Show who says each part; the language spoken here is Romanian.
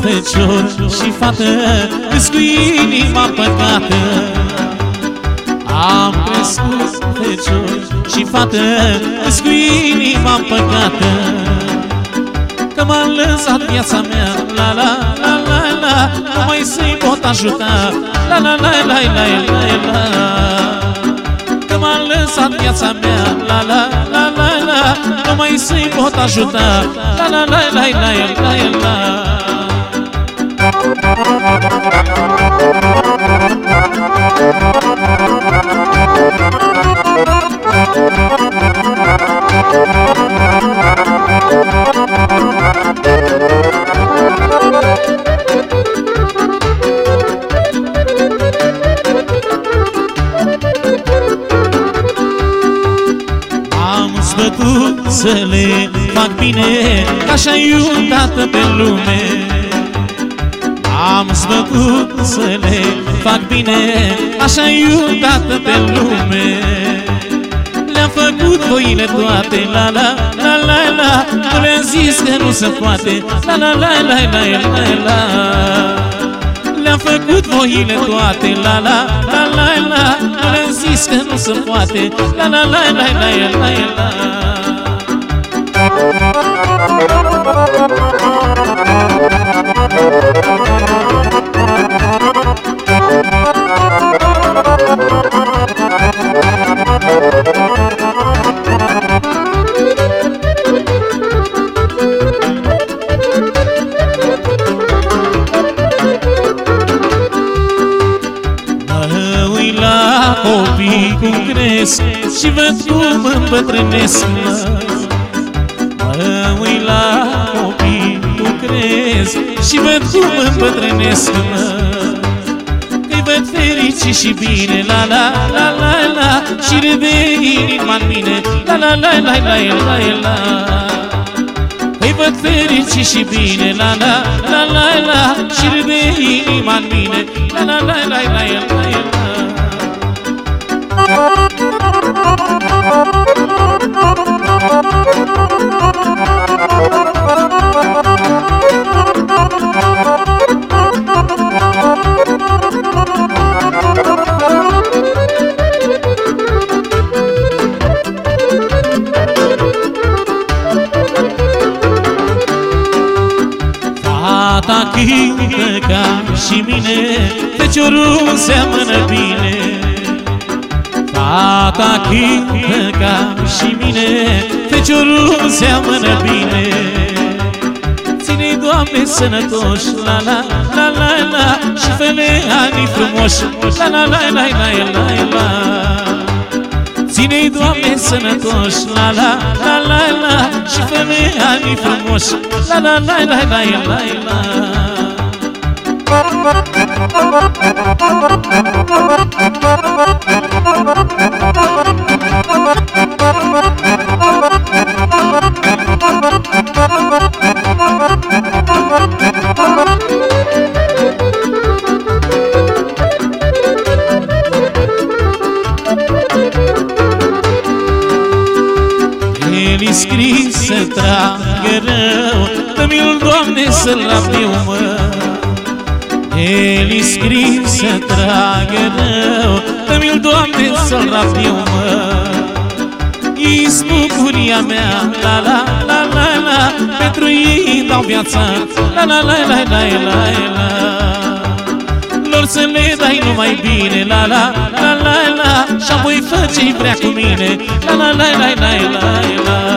Speaker 1: fecior și fată Îți cu inima păcată Am crescut fecior și fată Îți cu inima păcată Că m-a lăsat viața mea La la la la la Nu mai să-i pot ajuta La la la la la la la Că m-a lăsat viața mea La la la la la Nu mai să-i pot ajuta La la la la la la la la Am zbătut să le fac bine Ca așa iubată pe lume. Am zbătut să le fac bine Așa iubată pe lume Le-am făcut voile toate La la la la la Nu le-am zis că nu se poate La la la la la la la Le-am făcut voile toate La la la la la Nu le-am zis că nu se poate La la la la la la la copii cum cresc Și văd cum îmbătrânesc Mă uit la copii cum cresc Și văd cum îmbătrânesc Că-i văd fericit și bine La la la la la Și râde inima în mine La la la la la la la la Îi văd fericit și bine La la la la la Și râde inima în mine La la la la la la la Fata cântă ca și mine Feciorul seamănă bine. Fata cântă ca și mine Feciorul seamănă bine. Ține-i, Doamne, sănătoși La la la la la Și fele ani frumoși. La la la la la la la Ține-i, Doamne, sănătoși La la la la la. Și fele ani frumoși La la la la la la la. El să tragă rău Dă-mi-l, Doamne, să-l rapiu, mă el scris să tragă rău Dă-mi-l, Doamne, să-l rapiu, mă Ești bucuria mea, la la la la la Pentru ei dau viața, la la la la la la la Lor să le dai numai bine, la la la la la Și apoi fă ce vrea cu mine, la la la la la la la